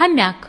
هناك.